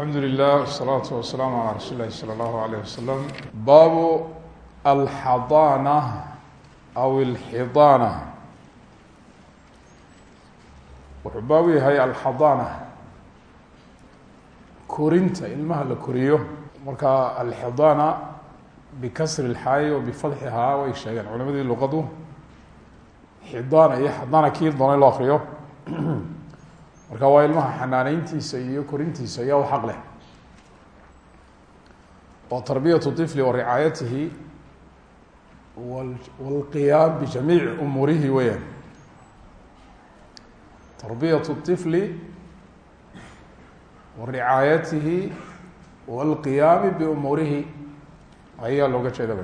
alxamdu lilah wsalaatu wasalaamu calaa rasuuli lahi salى allahu alayh wasalam baabu alxadaana aw alxidaana wuxuu baabu yahay alxadaana korinta ilmaha la koriyo marka alxidaana bikasri lxaayi wa bifadxihaa way sheegeen culimadii luqadu. Xidaana iyo xadaana kii doonay loo akriyo marka waa ilmaha xanaaneyntiisa iyo korintiisa ayaa u xaq leh oo tarbiyatu طifli wa ricaayatihi wاlqiyaam bijamiici umuurihi weyaan tarbiyatu الطifli wa ricaayatihi wاlqiyaami biumuurihi ayaa looga jeeda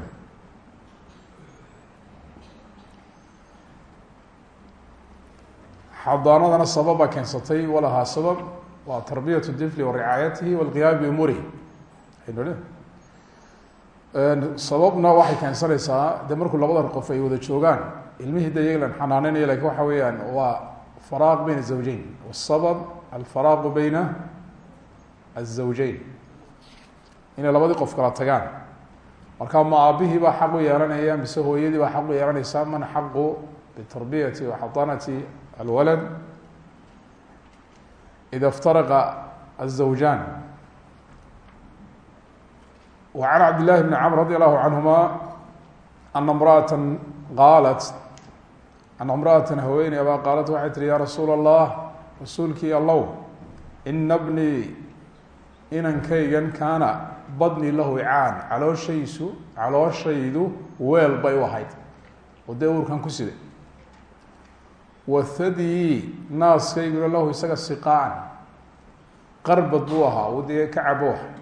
xadaanadana sababa keensatay walahaa sabab waa tarbiyat difli wa ricaayatihi walqiyaam biumuurihi sababna waxay keensanaysaa de markuu labadan qof ay wada joogaan ilmihii de iyaga lan xanaaneynayo laakiin waxa weeyaan waa faraaq bayna zawjeyn wasabab alfaraaqu bayna azawjeyn inay labadii qof kala tagaan. Marka ma aabihii baa xaq u yeelanaya mise hooyadii baa xaq u yeelanaysa man xaqu bitarbiyati waxadanati alwalad ida اftaraqa الزawjan wa can cabd llahi bni camr radi allahu canhuma ana imraata qaalat ana imraatan haweeney abaa qaalat waxay tihi ya rasuula allah rasuulkii allow ina bnii inankaygan kaana badni lahu icaan calooshaysu calooshaydu weel bay u ahayd oo dee uurkan ku siday wathadii naaskayguna lahu isaga siqaan. Qarbad buu ahaa u dee ka cabo. Ah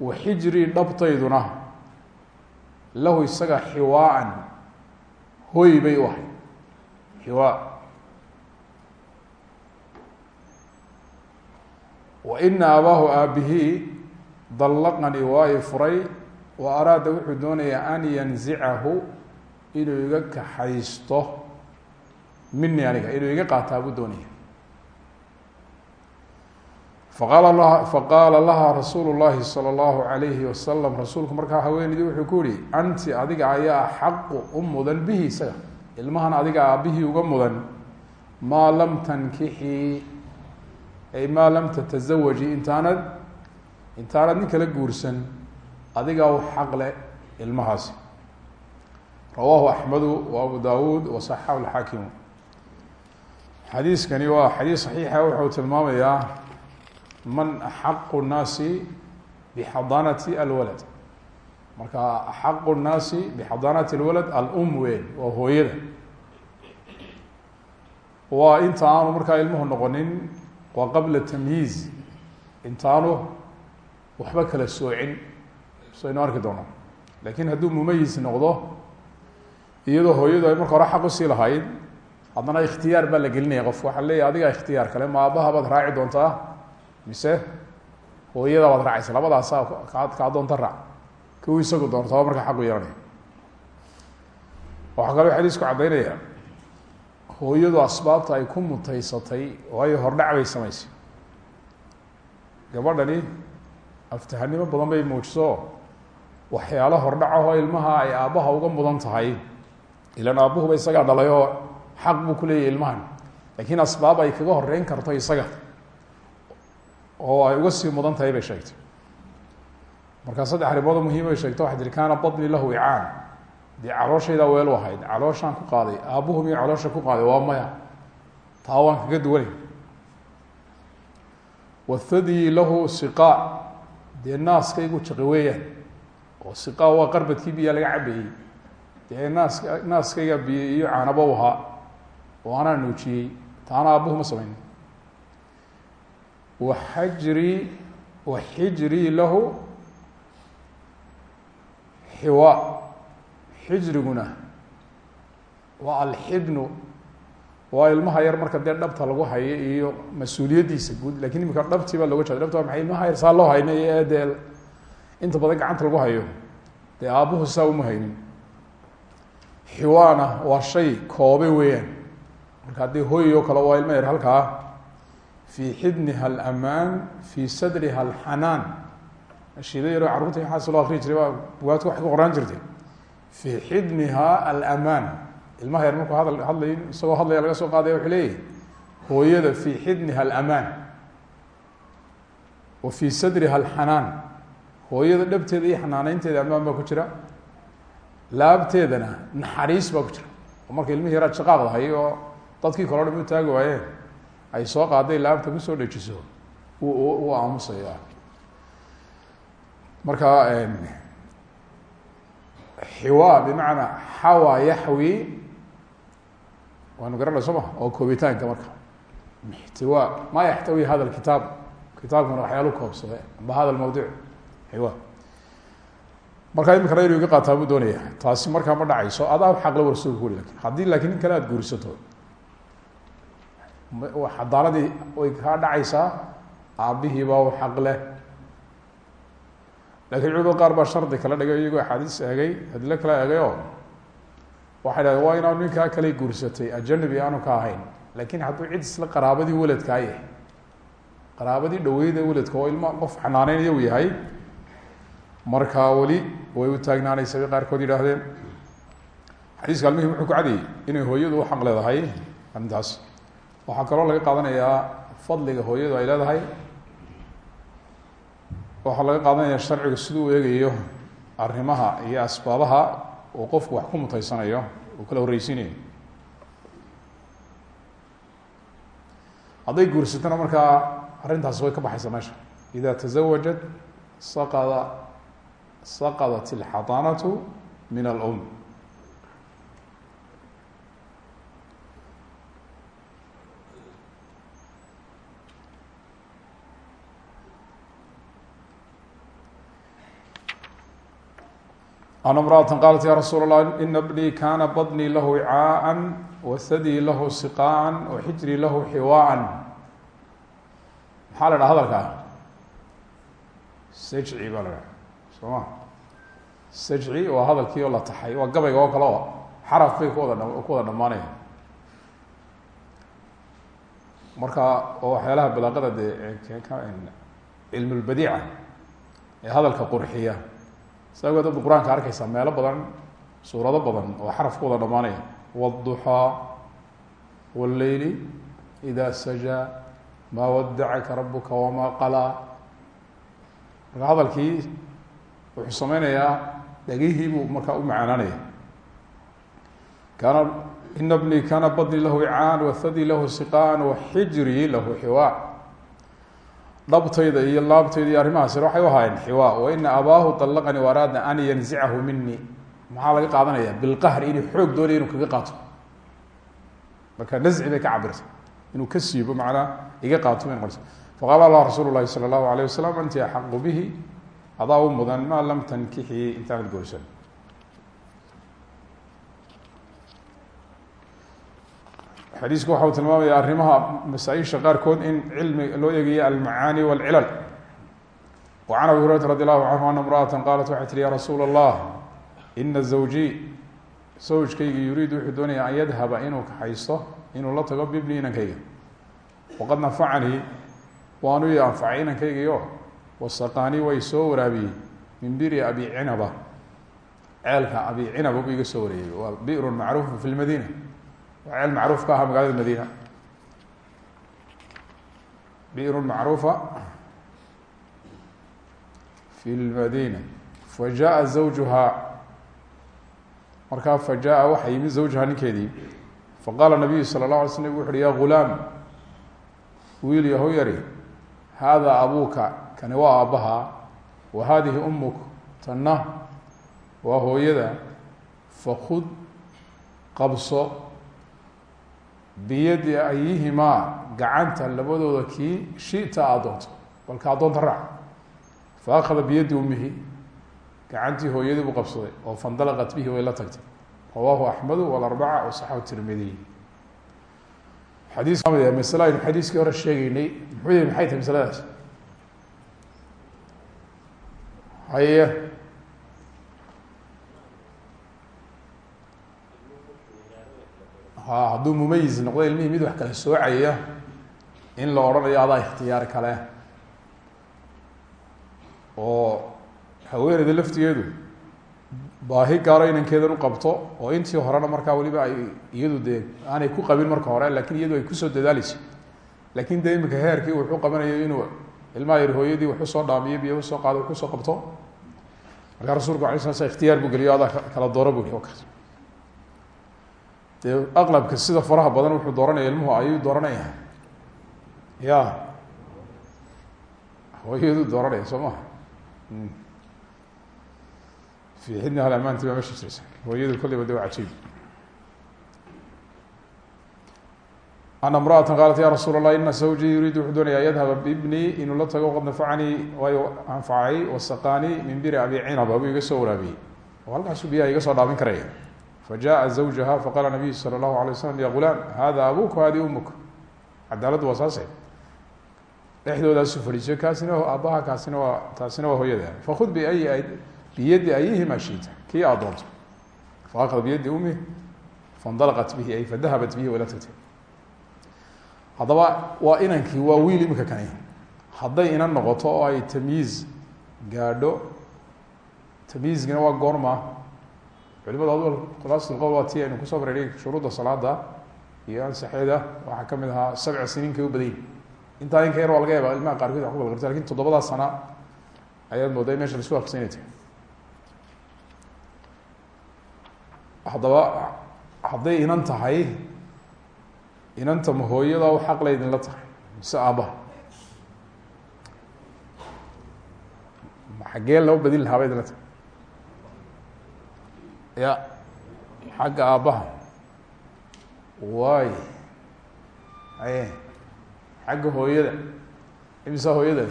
wa xijrii dhabtayduna lahu isaga xiwaaan hoy bay u ahayd. Xiwaa. Wa ina abaahu aabihii dallaqanii waa i furay wa araada wuxuu doonayaa an yanzicahu inuu iga kaxaysto mini aniga inuu iga qaataa buu doonaya. Faqaala la faqaala laha rasuulu llahi salى اllahu alayhi rasuulku markaa haweeneydii wuxuu ku yihi anti adiga ayaa xaqu u mudan bihi isaga. Ilmahan adiga aabihii uga mudan. Maa lam tankixii ay maa lam tatazawaji intaanad intaanad nin kala guursan adigaa u xaq leh ilmahaasi. Rawaahu axmedu wa abu dawuud wasaxahu lxaakimu xadiiskani waa xadiis saxiixa wuxuu tilmaamayaa man axaqu nnaasi bixadaanati alwalad. Marka axaqu nnaasi bixadaanati alwalad alum weyn waa hooyada. Waa inta aanu markaa ilmuhu noqonin waa qabla tamyiiz. Intaanu waxba kala soocin saynu arki doono laakiin hadduu mumayis noqdo iyadoo hooyadu ay marka hore xaq u sii lahayd haddana ikhtiyaar baa la gelinaya qof. Waxaa leeyahy adigaa ikhtiyaar kale ma aabaha baad raaci doontaa? Mise hooyada baad raacaysa? Labadaasa kaa doonta raac. Kiu isagu doontaba markaa xaq u yeelanaya waxaa kaloo xadiisku caddaynaya hooyadu asbaabta ay ku mutaysatay waayo hordhac bay samaysay. Gabadhani aftahanimo badan bay muujiso waxyaalo hordhacahoo ilmaha ay aabbaha uga mudan tahay. Ilan aabbuhuba isagaa dhalay oo xaq buu ku leeyahy ilmahan. Laakiin asbaab ay kaga horeyn karto isaga oo ay uga sii mudan tahay bay sheegtay. Markaa saddex arrimoodoo muhiim bay sheegto waxay tihi kaana lahu icaan dee calooshaydaa weelu ahayd calooshaan ku qaaday aabbuhu miyo caloosha ku qaaday? Waa maya. Taa waan kaga duwanay wathadii lahu siqaa. Dee naaskaygu jaqi weeyaan oo siqaa waa qarbadkii biyaa laga cabayey dee naaska naaskayga biyo iyo caanaba u ahaa oo anaa nuujiyey taana aabbuhu ma samaynin wa xajrii wa xijrii lahu xiwa. Xijriguna waa alxibnu waa ilmaha yar marka dee dhabta lagu hayo iyo mas'uuliyaddiisa guud laakiin imika dhabtii baa looga jeeda dhabta maay ilmaha yar saa loo haynay ee dee inta badan gacanta lagu hayo. Dee aabbuhu saa uma haynin. Waa shay koobe weeyaan marka haddii hooy oo waa ilmo yar halkaa fii xidniha alamaan fii sadriha alxanaan. Ashiida yaroo carruurta waxaas loo akriyi jiray? Bugaadka waxay ku qoraan jirtay. Fii xidniha alamaan ilmaha yar markuu hadal hadlay isagoo hadlaya laga soo qaadaya wuxuu leeyahy hooyada fii xidniha alamaan wa fii sadriha alxanaan. Hooyada dhabteeda iyo xanaaneynteeda amaan baa ku jira. Laabteedana naxariis baa ku jira. Marka ilmihii yaraa shaqaaqdahay oo dadkii kaloo dham u taagi waayeen ay soo qaaday laabta ku soo dhejiso. U aamusaya marka xiwa bimacnaa xawa yaxwi waanu garanay soo ma oo koobitaanka marka. Ixtiwa ma yaxtawi hada kitaab? Kitaabkuna waxyaalu koobsade amba hada mawduc xiwa markaa iminkana inuu iga qaataa doonaya taasi markaa ma dhacayso adaa xaqla warsuulka uri laakiin haddii laakiin nin kale aada guursato xadaanadii way kaa dhacaysaa aabihiibaa u xaq leh. Lakiin culimada qaar baa shardi kala dhigay iyagoo axaadiis eegay adilo kala eegay oo waxay dhahdeen waa inaanu ninkaa kale guursatay ajanabi aanu ka ahayn. Lakin hadduu cid isla qaraabadii weladkaa yahay qaraabadii dhaweyda weladka oo ilma qof xanaaneynaya u yahay markaa weli way u taagnaanaysa bay qaarkood yidhaahdeen. Xadiiska almihim wuxuu ku cadayay inay hooyadu u xaq leedahay arrintaas waxaa kaloo laga qaadanayaa fadliga hooyadu ay leedahay. Waxaa laga qaadanaya sharcigu siduu eegayo arrimaha iyo asbaabaha uu qofku wax ku mutaysanayo uu kala horreysiinayo hadday guursatona markaa arrintaasi way ka baxaysaa meesha. Ida tazawajat saqada saqadat ilxadaanatu min alum an imraأة qaalat ya rasuul الlah ina bnii kana badnii lahu wicaaءa wasadii lahu siqaaعa waxijrii lahu xiwaaءa maxaa la dhaha hadalkaa sajci baa la dhaha soo ma sajci waa hadalkii oo la taxay waa gabayga oo kale oo xaraf bay kuwada ku wada dhamaanaya marka oo waxyaalaha balaaqada dee cilm اlbadiica ee hadalka qurxiya saa awgeed hadda qur'aanka arkaysaa meelo badan suurado badan oo xarafkooda dhammaanaya wاduxaa wاleyli ida sajaa maa wadacaka rabuka wamaa qalaa marka hadalkii wuxuu sameynayaa dhegihii buu markaa u macaanaanaya. Kana ina bni kana badni lahu icaan wahadi lahu siqaan waxijri lahu xiwaa dhabtayda iyo laabtayda iyo arrimahaasir waxay u ahaayeen xiwaa wa ina abaahu allaqani araada an yanzicahu mini maxaa laga qaadanaya? Bilqahr inuu xoog doonaya inuu kaga qaato. Marka nazci bay ka inuu ka siibo iga qaato bay noqonaysa faqaala lah rasuul lahi sala allahu alayh anti axaqu bihi? Adaa u mudan lam tankixii intaanad goysan. Xadiisku waxa uu tilmaamaya arrimaha masaaisha qaarkood in cilmi loo eegayo almacaani wاlcilal wa can abi hurayrata radi allahu canhu ana imra'ata qaalat waxay ya rasuula allah ina zawji sawjkayga yuriidu wuxuu doonaya an yadhaba inuu kaxaysto inuu la tago bibni inankayga. Waqad nafacanii waanu i anfacay inankaygiio wasaqaanii way soo waraabiyey. Min biri abi cinaba. Ceelka abi cinaba buu soo wareeyey waa biru macruufu fi lmadiina waa ceel macruuf ka ahaa magaalada madiina biru macruufa fi lmadina fa jaa zawjuha markaa fa jaa waxaa yimid zawjuha ninkeedii faqaala nabiyu sala la alay sl nabig wuxuuhi ya gulaam wiil yahow yari haadaa abuuka kani waa aabbaha wa haadihi ummuk tanna waa hooyada fakud qabso biyadi ayihimaa gacanta labadooda kii shita aad doonto balka addoonta raac. Fa akhada biyadi umihi gacantii hooyadii buu qabsaday oo fandalaqat bihi way la tagtay. Rawaahu axmedu walarbaca wasaxahu tirmidiy xadiis masle aynu xadiiskii hore sheegeynay muxuu yahy maxay tahay masaladaas haye hadduu mumayiz noqdo ilmihii mid wax kala soocaya in la odhanayo adaa ikhtiyaar kale. Oo haweeneyda laftigeedu baahi gaaro inankeedan u qabto oo intii horena markaa weliba ay iyadu dee aanay ku qabin marka hore laakiin iyadu ay ku soo dadaaleyso laakiin de iminka heerkii wuxuu qabanayo inuu ilmaha yar hooyadii wax u soo dhaamiyo biyo u soo qaado wax u soo qabto. Markaa rasulku ala sla sl ikhtiyaar buu geliyo adaa kala dooro bu kaas dee aqlabka sida faraha badan wuxuu dooranaya ilmuhu ayuu dooranaya ya hooyaduu dooranaya soo maha fi xidni halamaanti baa meesha jiraysa. Hooyadu kolleyba de waa cajiib. Ana imra'ata qaalat ya rasuul allah ina zawjii yuriidu wuxuu doonaya yadhaba bibnii inuu la tago qad nafacanii waayo anfacay wasaqanii min biri abi cinaba buu iga soo waraabiyey iga soo dhaamin karaya fajaءa zawjaha faqala nabiyu salى اllahu alay waslam ya gulaam hada abuka hadi umuk cadaaladdu waa saase dhexdoodaasu fadhiiso kaasina aabbaha kaasina waa taasina waa hooyada fakud biay biyadi ayihima shita kii aad doonto faakada biyadi umi faindalaqat bihi ay fadahabat bihi wala tagtay haddaba waa inankii waa wiil imika kani hadday inan noqoto oo ay tamyiiz gaadho tamyiizgina waa goorma culimada ad khulaasat qowl waa ti aynu ku soo bareeray shuruudda salaada iyo ansaxeeda waxaa ka mid ahaa sabca siniinkay u badayin intaa inka yar waa laga yaaba ilmaha qaarkood wa ku balgarta laakiin toddobadaa sana ayaad moodaa in meesha la isku akrisanay tahay haddaba hadday inan tahay inanta ma hooyada u xaq laydinla tahay? Mise aabbaha xaggee loo badin lahaa ba idinla ya xagga aabbaha. Waay. Aye. Xagga hooyada. Imisa hooyada?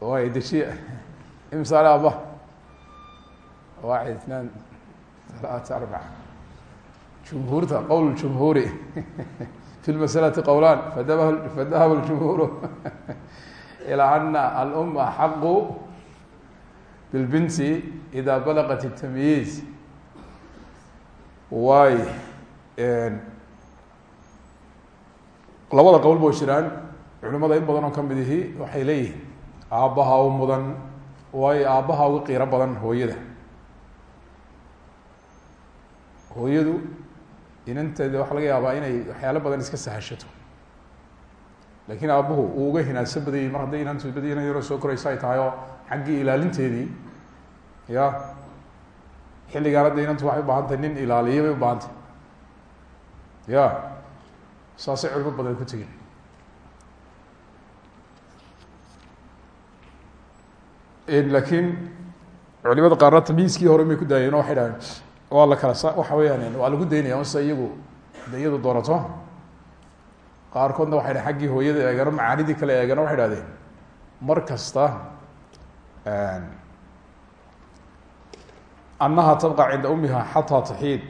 Waay dejiya imsaale aabbaha? Waaxid itnaan talaata arbaca. Jumhuurta qowl jumhuuri. Fi lmasalati qowlaan fadahaba ljumhuuru ilaa ana alum axaqu bilbinti ida balaqat الtamyiiz waay labada qowl ba jiraan culimada in badan oo ka mid ihi waxay leeyihiin aabbaha u mudan waayo aabbaha uga qiiro badan hooyada hooyadu inanteeda waxaa laga yaabaa inay waxyaalo badan iska sahashato laakiin aabbuhu uu uga hinaadsan badayay mar hadday inantu badi inan yaroo soo koraysa ay tahay oo xaggii ilaalinteedii ya xilligaan hadda inantu waxay ubaahan nin ilaaliya bay ubaahan tahay ya saasay culimo badan ku tegin lakiin culimada qaarna tamyiiskii hore may ku daayeen oo waxay waa la kala sa waxa weyaan waa lagu daynaya mase iyagu de iyadu doonato qaarkoodna waxay dhahen xaggii hooyada eegano macaanidii kale eegano waxay dhahdeen. Mar kasta annaha tabqa cinda umiha xataa taxiid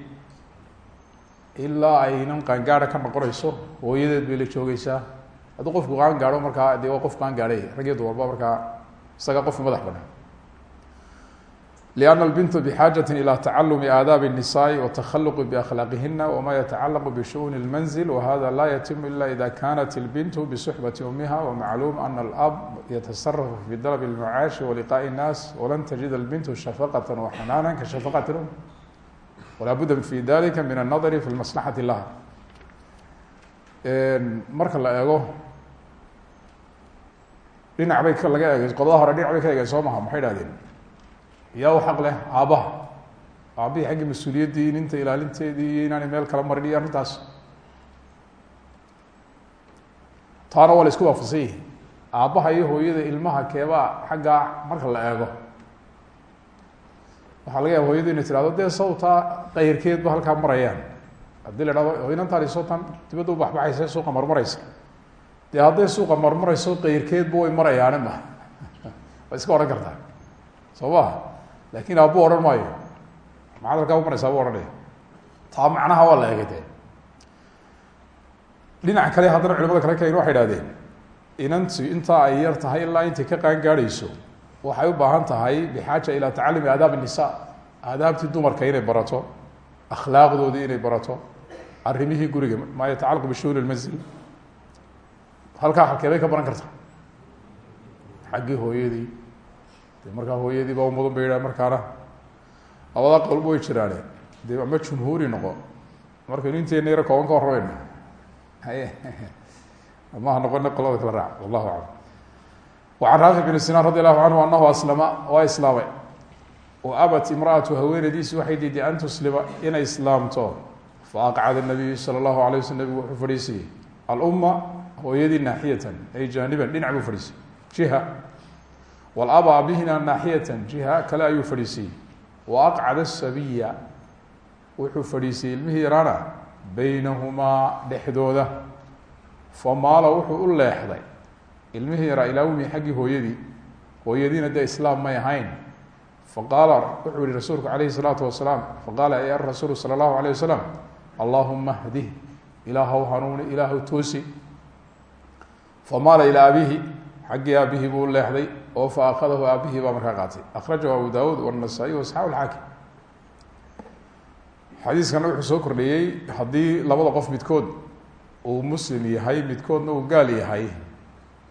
ilaa aynan qaangaada ka noqonayso hooyadeed bay la joogeysaa hadduu qofku qaan gaadho markaa de waa qof qaan gaadhay rag iyo dumarba markaa isaga qofku madax banaan لأن البنت بحاجة إلى تعلم آdاaب النساء والتخلق بأخلاقهنa وma يتعلق بشؤون المنزل وhذا لا يتم إلا إذا كانت البنت بصحبة أمها ومعلوم أن الأب يتصرف في طلب المعاش ولقاء الناس ولن تجد البنت شفقة وحنانا كشفقة الأم ولا بد في ذلika من النظر في المصلحة لها marka la eego dhinac bay laga eegay qodada hore dhinac bay ka eegeen soo maha maxay dhahdeen yaa u xaq leh aabbaha aabbihii xaggii mas'uuliyaddii ninta ilaalinteedii iyo inaanay meel kala marin iyo arrintaas. Taana waa la isku waafaqsan yihi aabbaha iyo hooyada ilmaha keebaa xaggaa marka la eego. Waxaa laga yaaba hooyadu inay tirahdo dee sawtaa qayrkeedba halkaa marayaan. Haddii la dhahdo inantaani sawtan dibadda u baxbaxaysa suuqa marmaraysa. Dee hadday suuqa marmarayso qayrkeedba way marayaane ma. Iska odhan kartaa. Soo maha laakiin aabbu odhan maayo maxaad halkaa umaraysaa bu ohanaya taa macnaha waa la eegay de dhinac kale haddana culimada kale kayn waxay ihahdeen inantu intaa ay yar tahay ilaa intay ka qaan gaadhayso waxay u baahan tahay bixaaja ilaa tacalumi aadaab الnisa aadaabtii dumarka inay barato akhlaaqdoodii inay barato arrimihii guriga maa yatacalaqu bishuhuri lmanzil halkaa halkeebay ka baran karta xaggii hooyadii de markaa hooyadii baa mudan ba yidhah markaana labada qolba way jiraane dee ama jumhuuri noqo markaynu inteena yaro kooban ka warramayno haye ama ha noqona qolada kala raac wallahu aclam. Wacan raafic bin sinaan radi allahu canhu aslama waa islaamay. Wa abat imraatu haweenadiisi waxay diiday an tuslima inay islaamto. Faaqcada nabiyu sala allahu alay waslam nabigu wuxuu fadhiisiyey hooyadii naaxiyatan ay jaaniban dhinac buu fadhiisiyey jiha wlabaa bihina naaxiyatan jiha kale ayuu fadhiisiyey wa aqcada asabiya wuxuu fadhiisiyey ilmihii yarana baynahumaa dhexdooda. Famaala wuxuu u leexday ilmihii yaraa ilaa umii xaggii hooyadii. Hooyadiina dee islaam may ahayn. Faqaala wuxuu yihi rasuulku calayhi salaatu wasalaam faqaala ya rasuulu sala allahu alayh wasalam allahuma hdih ilaahow hanuuni ilaahow toosi. Famaala ilaa abihi xaggii aabihii buu u leexday oo fa aabihii baa markaa qaatay. Akrajahu abu daawuud wاnasaa-iy wasaxaab alxaakim. Xadiiskana wuxuu soo kordhiyey haddii labada qof midkood uu muslim yahay midkoodna uu gaal yahay.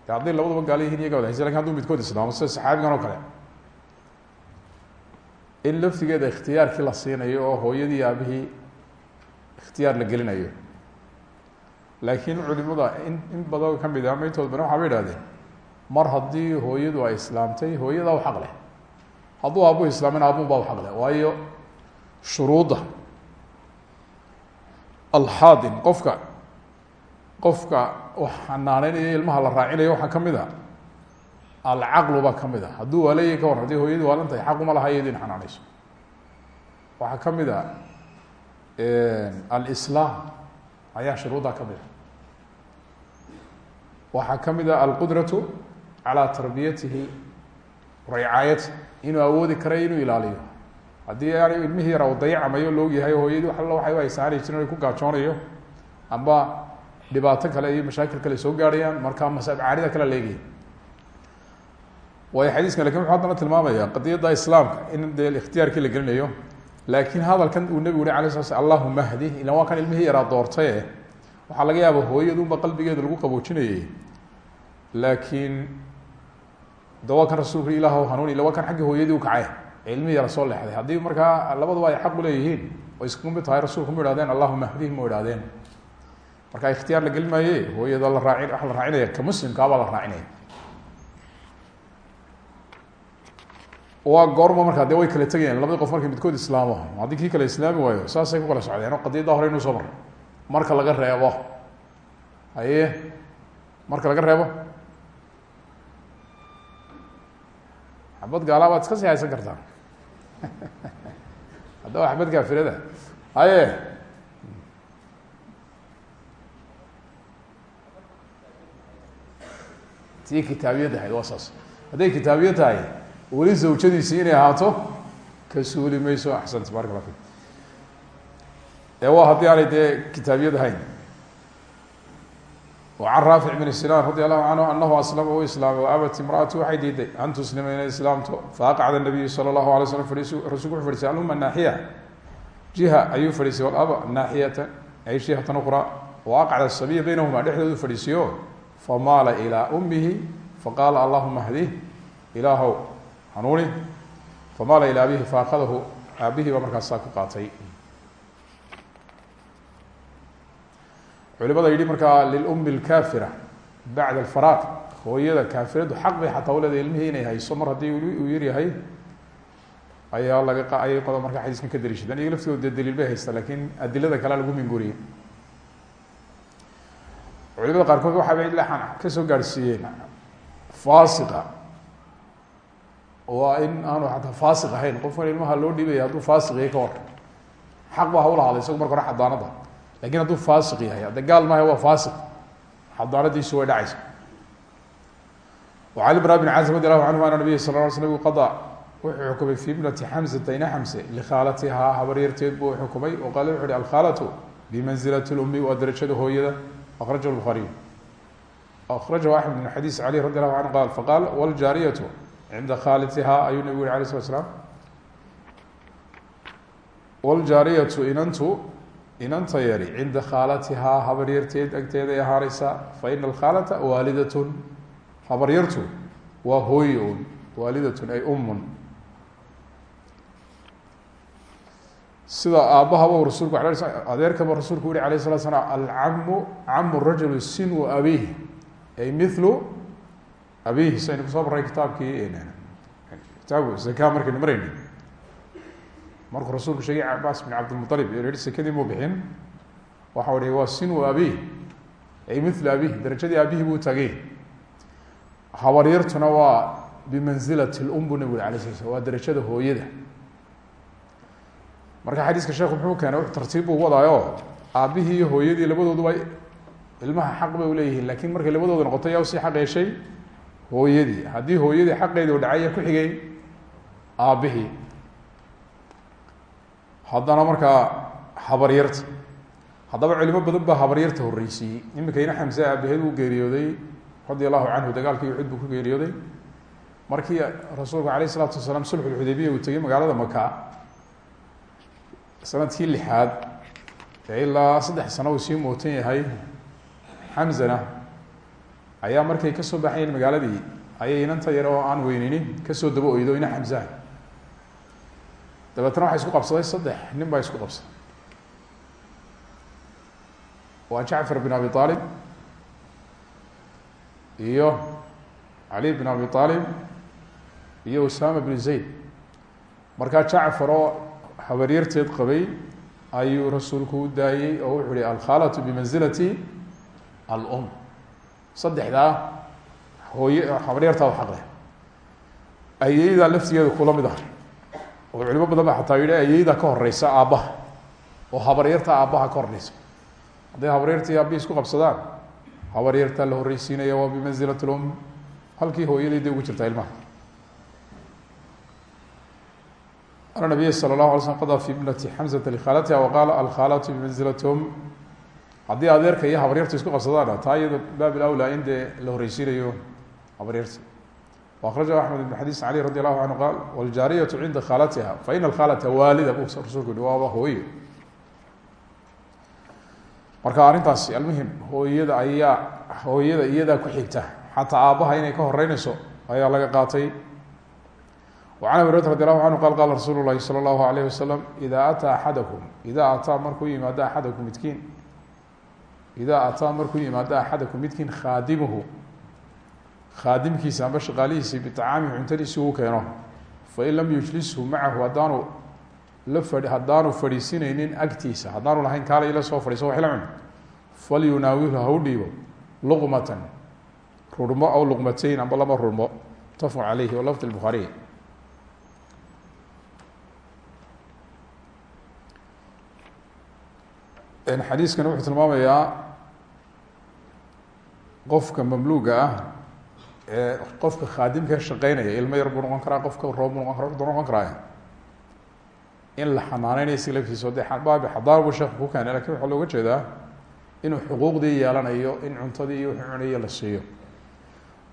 De labadaba gaalo yihiin iyaga wadahaysa laakiin hadduu midkood islaamo saxaabigan oo kale. In laftigeeda ikhtiyaarkii la siinayo oo hooyadii aabihii ikhtiyaar la gelinayo. Laakiin culimada in in badan ka mid ah ama intood bana waxaaba yihahdeen mar haddii hooyadu ay islaamtay hooyadaa u xaq leh. Hadduu aabuhu islaamin aabuhu baa u xaq leh. Waayo shuruudda alxaadin qofka qofka wax xanaaneynayo ilmaha la raacinayo waxaa ka mid a. Alcaqlu baa ka mid a. Hadduu waaleeyay ka war haddii hooyadii waalan tahay xaquma laha iyado in xanaaneyso waxaa ka mid a alislaam ayaa shuruuddaa ka mid a. Waxaa ka calaa tarbiyatihi ricaayati inuu awoodi karayo inuu ilaaliyo. Haddii aan ilmihii yara u dayacamayo loog yahay hooyadii wa alla waxay haysaanay jirin ku gaajoonayo amba dhibaato kale iyo mashaakil kale soo gaarhayaan markaa mascaarida kale leegaya waayo xadiiskan laakiin wuxuu haddana tilmaamaya qadiyadda islaamka in dee ikhtiyaarkii la gelinayo laakiin hadalkan uu nebigu yihi alay sla sl allahuma hdi ilan waa kan ilmihii yaraa doortaye waxaa laga yaaba hooyadunba qalbigeeda lagu qaboojinayay. Laakiin de waa kan rasuulku ilaah hanuun ila waa kan hooyadii ukacay ilmihii yara soo leexday haddii markaa labaduba ay xaq uleeyihiin oo isku mid tahay rasulku ma ihahdeen allahuma hdih ma ihahdeen marka ikhtiyaar la gelin maaye hooyada la raaci waxa la raacinaya ka muslimkaabaa la raacinaya waa goorma markaa de way kala tegayaan labadii qof markay midkood islaamo haddii kii kale islaami waayo saasay ku kala socdeen. Oo qadiyadda hore inuu soo marka laga reebo. Haye marka laga reebo xabad gaalaa baad iska sii haysan kartaa. Haddaba xabad gaafirada. Haye. Tii kitaabiyad ahayd waa saas. Hadday kitaabiya tahay weli zawjadiisi inay ahaato ka suuli mayso axsant barak la fik ee waa haddii aanay dee kitaabiyad ahayn وعن rاaفع بن سناn رضي الله عنه أنه أسلم u iسلاamay وأbت امرأaتi waxay diiday an تسلima inay iسlaamto فأqعd النبiyu slى الlaه عليه sلم rasulku وxu fadhisay aluma ناaحية جiهة ayuu fadhiisay والأb ناaحية ay جiهة أخرى وأqعd الصبية بynهma dhexdoodu fadhiisiyo famaala إلى أmihi faqاla اللهma hdih ilaahw hanuuni famaala ilى abihi faأkadahu aabihii baa markaasaa ku qaatay culimada yihi markaa lilumi اlkafira bacda alfaraaq hooyada kaafiradu xaq bay xataa uleedahay ilmihii inay hayso. Mar haddii uu yaryahay ayaa laga ayay qodo markaa xadiiskan ka dariishadeen iyaga laftooda dee bay haysta laakiin adilada kalea lagu minguriyey culimada qaarkood waxaa bay laxan ka soo gaadhsiiyeen faasiqa. Waa in aanu xataa faasiq ahayn. Qofkan ilmaha loo dhiibaya hadduu faasiq yahay ka war xaq baa hawlahaada isagu marka hore xadaanada lakin hadduu faasiq yahay hadde gaal maaha waa faasiq xadaanadiisu way dhacaysa وعن برا بن cازم رضي الله عنه أن نبي صلى اه علي sلم qضى wuxuu xukumay في بنةi xمزة ina xمse لkhaalatihaa habaryarteed buu xukumay o qaale wuxu uhi alkhaalة بmanزiلة الأmi waa darajada hooyada أkرaجه الbخaariي أkرaجه أحمد بن xadيث علي رضي الله عنه qال faqاl والjاaryة عinda khaalatihaa ayuu nabgu yhi عليه الصلa سلام والjاaryة inantu inanta yari cinda khaalatihaa habaryarteed agteeday ahaanaysaa fa ina alkhaalata waalidatun habaryartu waa hooye un waalidatun ay umun sida aabbahaba rasulku adeerkaba rasuulku yihi alayh الslat slam alcamu camu rajul sinu abih ay milu abih saynu ku soo maray kitaabkii kitaabu zaka markaynu marayna markuu rasuulku sheegay cabaas bin cabdilmualib yihi sekadii muu bixin. Waxau hi waa sinu abih ay milu abih darajadii abihi buu tagay. Habaryartuna waa bimanzilati lum bu nabig sla slam waa darajada hooyada. Marka xadiiska sheekhu muxuu keenay w tartiib buu wadaayo aabbihii iyo hooyadii labadooduba ilmaha xaq bay uleeyihiin laakiin markay labadooda noqoto yaa u sii xaq yeeshay? Hooyadii. Haddii hooyadii xaqeedi dhacay ku xigay aabbihii haddana markaa habaryarta haddaba culimo badan baa habaryarta imika ina xamse aabaheed uu geeriyooday radia allahu canhu dagaalkii uxud buu ku geeriyooday. Markii rasuulku alayh isalaatu wasalaam sulxulxudaybiya uu tegey magaalada maka sannadkii lixaad ee ilaa saddex sano uu sii mootan yahay xamzana ayaa markay ka soo baxayeen magaaladii ayay inanta yar oo aan weyninin ka soo daba oydo ina xamzaha dabeetna waxaa isku qabsaday saddex nin baa isku qabsaday. Waa jacfar bin abi aalib iyo cali bin abi aalib iyo usama bin zayd. Markaa jacfar oo habaryarteed qabay ayuu rasuulku u daayey oo wuxuu hi alkhaalatu bimanzilati alum. Saddexdaa hooye habaryartaa u xaqleh. Ayeydaa laftigeeda kula mid ah oo culimo badan ba xataa yidhi eh, ayeydaa ka horeysa aabbaha oo habaryarta aabbaha ka horeysa hadday habaryarta iyo aabbihi isku qabsadaan habaryarta la horeysiinaya waa bimanzilat lum halkii hooyadayda ugu jirtaa ilmaha. Ana nabiya sala llahu ala slm qada fi ibnati xamsata likhaalatiha waqaala alkhaalatu bimanzilati um haddii adeerka iyo habaryarta isku qabsadaana taa iyada baab ilawlaa in dee la horeysiinayo وأkرaجه أحمد بن xadيث علي رضي الله عنه qال والجاaryة عinda khاalتha faإن الkhاalة waalida bu rasulku yihi waaba hooyo marka arrintaasi almuhim hooyada ayaa hooyada iyadaa ku xigta xataa aabbaha inay ka horeyneyso ayaa laga qaatay وعن أبي هريرة رضي الله عنه qال qال رsuل الlahi صلى الله عليه وسلم إذا أtىa أحadكم إذا atىa markuu yimaado أحadكم midkiin إذا atىa markuu yimaado أحadكم midkiin khاadimhu khaadimkiisa amba shaqaalihiisi biطacaamihi cuntadiisi uu keeno fain lam yujlishu macahu haddaanu la fadhi haddaanu fadhiisinaynin agtiisa haddaanu lahayn kaala ila soo fadhiiso wax la cun falyunaawilhu ha dhiibo luqmatan rurmo aw luqmatayn amba laba rurmo mutafaq caleyhi wa lafd bukhaariy xadiiskani wuxuu tilmaamayaa qofka mamluuga ah qofka khaadimka shaqeynaya ilmo yar buu noqon karaa qofka roob buu noqon kara du noqon karaa in la xanaaneynayo si laftiisa de baabi xadaar buu sheekhu ku keenay laakiin waxaa looga jeedaa inuu xuquuqdii yeelanayo in cuntadii iyo wuxuu cunayo la siiyo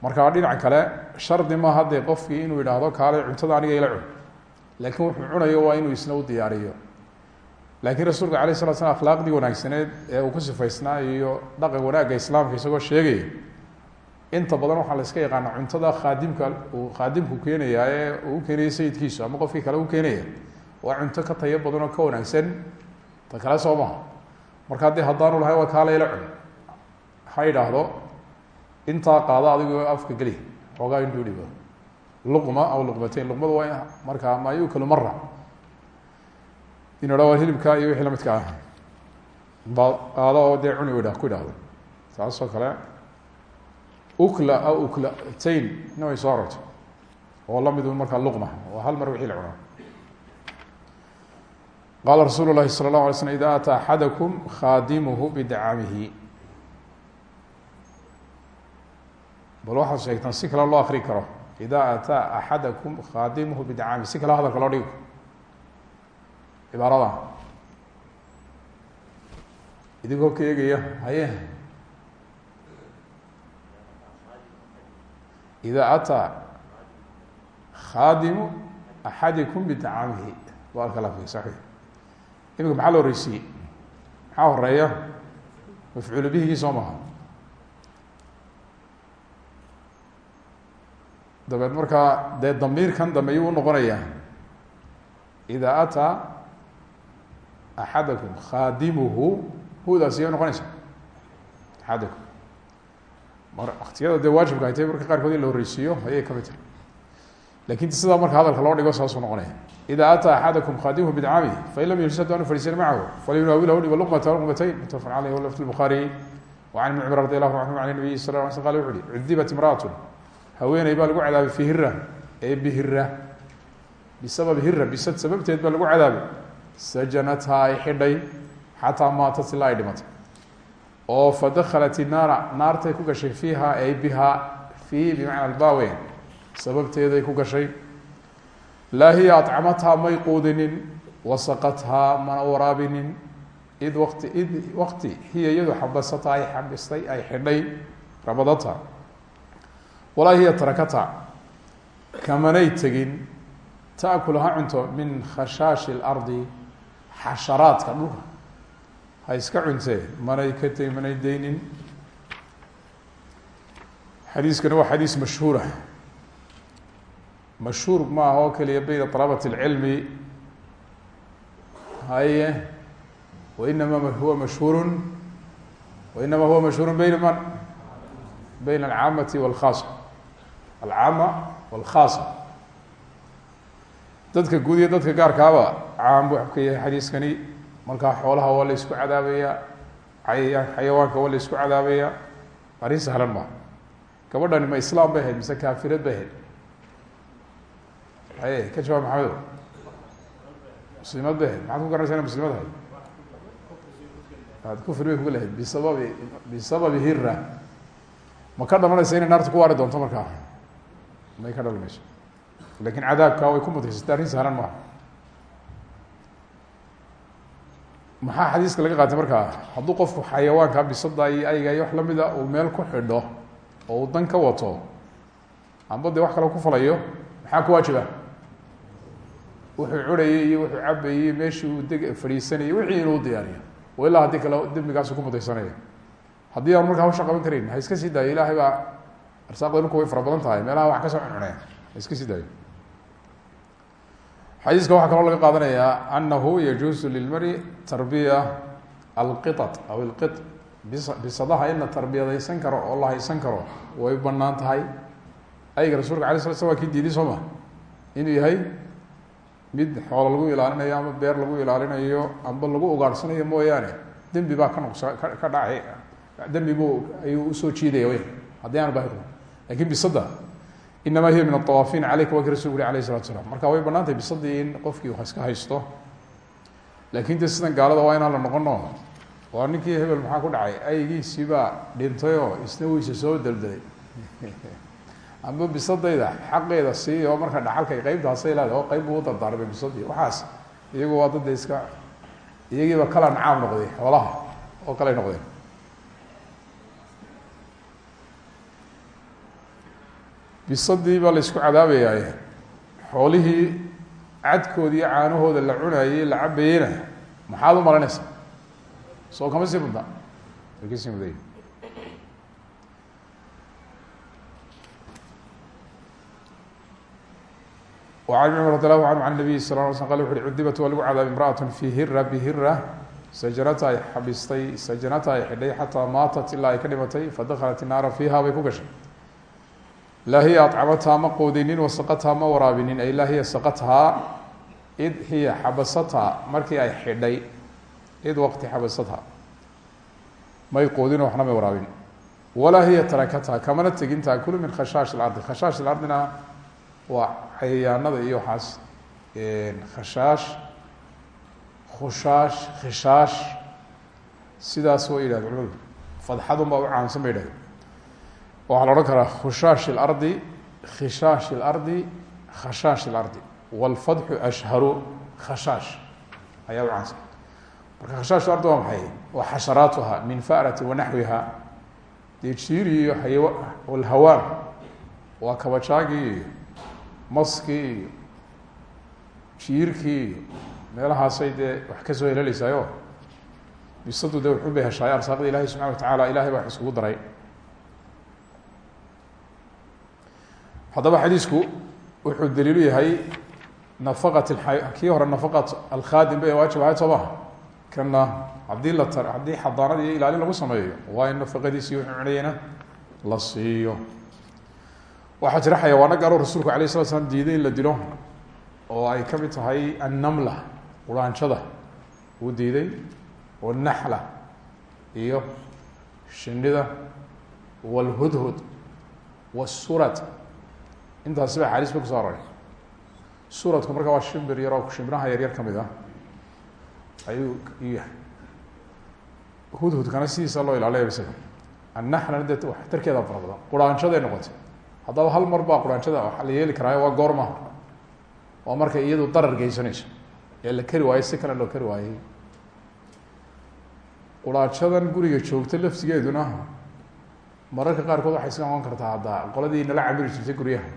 marka dhinaca kale shardi maaha dee qofkii inuu yidhaahdo kaale cuntada aniga ila cun laakiin wuxuu cunayo waa inuu isna u diyaariyo laakiin rasuulka alay slat slam akhlaaqdii wanaagsaneed ee uu ku sifaysnaa iyo dhaqan wanaagga islaamka isagoo sheegaya inta badan waxaa la iska yaqaana cuntada khaadimka uu khaadimku keenaya ee uu keenayo sayidkiisu ama qofkii kale u keenaya waa cunto ka tayo badan oo ka wanaagsan. Ta kale soo maha marka haddii haddaanu lahay waa kaala ila cun. Ha idhaahdo intaa qaado adigoo afka geli xoogaa intuu dhibo luqma aw luqmatayn luqmadu waa markaa ma yukalu mara inu ha waa hilibka iyo wixii lamidka ah. Ba qaado oo dee cuni ku idhaahdo saasoo kale ukla aw uklatayn ina way soo arortay oo la mid un markaa luqma oo hal mar wixii la cunaa qaala rasuulu lahi salى اlahu alay slm ida ataa bal waxaad sheegtaan si kale loo akri karo. Ida ataa axadakum khaadimuhu bidacamihi si kale hadalka loo dhigo. Cibaarada idinkoo ka eegaya ida ataa khaadimu axadikum bidacamihi baalka la fi saxiix imika maxaa la horeysiiyey maxaa horreeya mafcuul bihigii soo maha dabeed markaa dee damiirkan dambe yuu unoqonayaa ida ataa axadakum khaadimuhu hudaasi yay noqonaysa axadakum waktiyada dee waajibka ay tahay marka qaarkood in la horeysiiyo ayay ka mid tahay. Lakin sidaa marka hadalka loo dhigo saasuu noqonaya. Ida ataa axadakum khadimuhu bidcaamihi fain lam yujid haddaanu fadhiisan macahu falyunaawilahu dhiba luqmata luqmatayn mutafaqan aleyh walafd lbukhaariy wacan ibni cumar radi allahu canhum can nabiyi sal la sl qala wuxu uhi cudibat imraatun. Haweeney baa lagu cadaabay fi hira ee bihira bisababi hira bisad sababteed baa lagu cadaabay sajanathaa ay xidhay xataa maatat ilaa oo fadakhalat inaara naartay ku gashay fiiha ay bihaa fi bimacna albaweyn sababteeday ku gashay. Laa hiya accamathaa may quudinin wasaqathaa mana waraabinin. Id wati id wakti hiya iyadu xabasata ay xabistay ay xidhay rabadata. Walaa hiya tarakata kamanay tegin. Taakul cunto min khashaashi اlardi xasharaadka dhulka ha iska cunteen manay ka tegi manay daynin. Xadiiskana waa xadiis mashhuurah mashhuur ah. ma aha oo keliya bayna طalabati اlcilmi haye wainama huwa mashhuuru wainama huwa mashhuuru bayna man? Bayna alcaamati walkhaasa. Alcaama walkhaasa. Dadka guud iyo dadka gaarkaaba ah caam buu ka yahay markaa xoolaha waa la isku cadaabaya cayayaan xayawaanka waa la isku cadaabaya arrin sahlan maa gabadhani ma islaam bay ahayd mise kaafirad bay ahayd. Aye ka jawaab maxamedo muslimad bay ahayd. Maxaad ku garanaysa ina muslimad ahayd? Ad kufri bay kuga lahayd. Bisababi bisababi hira ma ka dhalanaysa inay naarta ku waari doonto markaa? May ka dhalan mayso laakiin cadaabka way ku mutaysata arrin sahlan maaha maxaa xadiiska laga qaatay markaa? Hadduu qofku xayawaanka bisada iyo ayga iyo wax lamida uu meel ku xidho oo uu dan ka wato amba dee wax kale ku falayo maxaa ku waajiba wuxuu curayay iyo wuxuu cabayey meeshii uu deg fadhiisanayay wixii inuu diyaariyo o ilaa haddii kale dembigaasu ku mutaysanaya haddii aan markaa hawsha qaban karayn ha iska sii daayo. Ilahay baa arsaaqda dhulka way fara badan tahay meelaha wax ka soo cuncuneen ha iska sii daayo xadiiska waxaa kaloo laga qaadanayaa anahu yajuusu lilmari tarbiya alqiطat aw ilqit bisadaha in la tarbiyadaysan karo oo la haysan karo way bannaan tahay. Ayga rasulka ala sla sl waa kii diiday soo ma inuu yahay mid xoolo lagu ilaalinayo ama beer lagu ilaalinayo amba lagu ugaadhsanayo mooyaane dembi baa ka noqsa ka dhacay. Dembi bu ayuu u soo jiidaya haddii aan bahi laakiin bisada inama hiya min aawaafiin aleyka waa kii rasulku uri alayh salatu slam marka way bannaan tahay bisadii in qofkii iska haysto laakiin de gaalada waa inaan la noqono waa ninkii hebel maxaa ku dhacay aygiisii baa dhintay oo isna weyse soo deldelay amba bisadayda xaqeeda sii oo marka dhaxalkay qeybtaasay leedahay oo qeyb buu dardaarmay bisadii waxaas iyagu waa dadda iska iyagiiba kala nacaam noqday xoolaha oo kaley noqdeen bisadii baa laysku cadaabayaaye xoolihii cadkoodi iyo caanahooda la cunayay la cabayeyna maxaad u malanaysa soo kama sii mudna ka sii muday an ibn cumar radi allahu an nabiy sala l sl qal wuxu uhi cudibat waa lagu cadaabay imraatu fi hira bihira sajnata ay xabistay sajnata ay xidhay xataa maatat ilaa ay ka dhimatay fadakhalat inaara fiiha bay ku gashay laa hiya aطcamathaa ma qoodinin wasaqathaa ma waraabinin. Ay laa hiya saqathaa id hiya xabasathaa markii ay xidhay id waqti xabasathaa may qoodin waxna may waraabin. Walaa hiya tarakathaa kamana tegin taakulu min khashaash اlardi khashaash lardina waa cayayaanada iyo waxaas khashaash khushash khishaash. Sidaas way yidhahda culimadu fadxadun baa u caansan bay yidhahda waxaa la odhan karaa khushaash اlardi khishaash اlardi khashaash اlardi wاlfadxu ashharu khashaash ayaa u caansan marka khashaash ardi waa maxay waa xasharaatuha min farati wanaxwiha dee jiiri iyo xayawa alhawaan waa kabajaagii iyo maskii iyo jiirkii iyo meelahaasay dee wax kasoo heleleysayo bisadu de wuxuu bay heshaay arsaaqda ilahi subxana watacaala ilahay baa iskugu daray haddaba xadiisku wuxuu daliilu yahay nafaqat kii hore nafaqat alkhaadim bay waajib ahayd soo maha kana haddii tar haddii xadaanad iyo ilaalin lagu sameeyo waa in nafaqadiisi wuxuu cunayana la siiyo. Waxaa jira xayawaano gaaroo rasuulku alayh slat slam diiday in la dilo oo ay ka mid tahay annamla ulaanjada uu diiday wanaxla iyo shinida walhudhud wasurad intaasi ba axaadiis ba kuso aroray suradku marka waa shimbir yar oo shimbiraha yaryar ka mid ah. Ayuu u yahay. Hudhudkana sidiisa loo ilaaliya isaga annaxlana de waxtarkeeda fara badan quraanjaday noqotay. Haddaba hal mar baa quraanjada waxa la yeeli karaayo waa goorma waa markay iyadu darar geysanayso. Ee la kari waayo si kale loo kari waayey. Quraanjadan guriga joogta laftigeeduna mararka qaarkood waxay iska noqon kartaa hadda qoladii nala camiri jirtay guryaha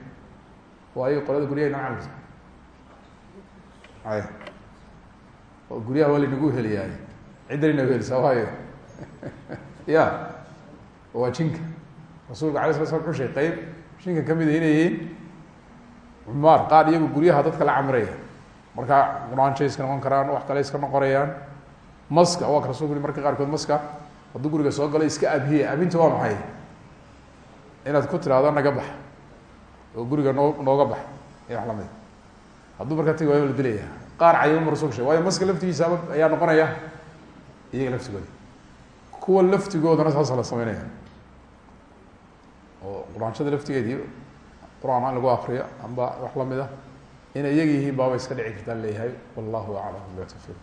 waayo qolada guryaha camiri jirta ay. Guryaha waa laynagu heliyaay ciddan inagu helisaa waayo. Ya waa jinka. Rasuulka alay sla slam wuxuu sheegay qeyb jinka ka mid a inay yihiin cumaar qaar iyagu guryaha dadka la camiraya markaa quraanjay iska noqon karaan wax kale iska noqonayaan maska waa ka rasulku marka qaarkood maska hadduu guriga soo galo iska abhiya abinta waa maxay? Inaad ku tiraahdo naga bax oo guriga noo nooga bax iyo wax la mid hadduu markaa tagi waayo la dilaya qaar cayama sheg waayo maska laftigiisa ayaa noqonaya iyaga laftigooda kuwa laftigoodana saasa la sameynaya. Oo quraanshada laftigeedii qur'aan in lagu akriyo amba wax la mid ah. Inay iyaga yihiin baaba iska dhici kartaa leeyahay. Wallahu aclam bila tawfiq